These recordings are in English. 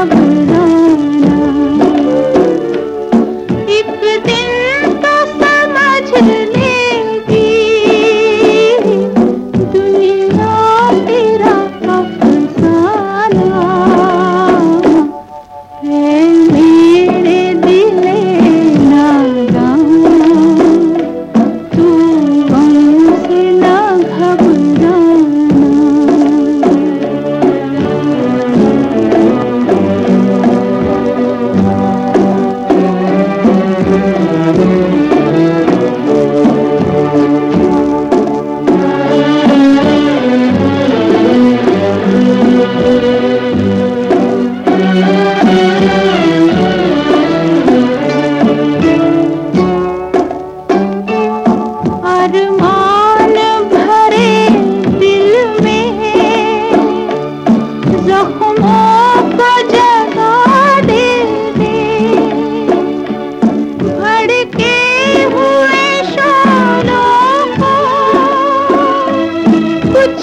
i don't Yeah.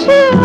you.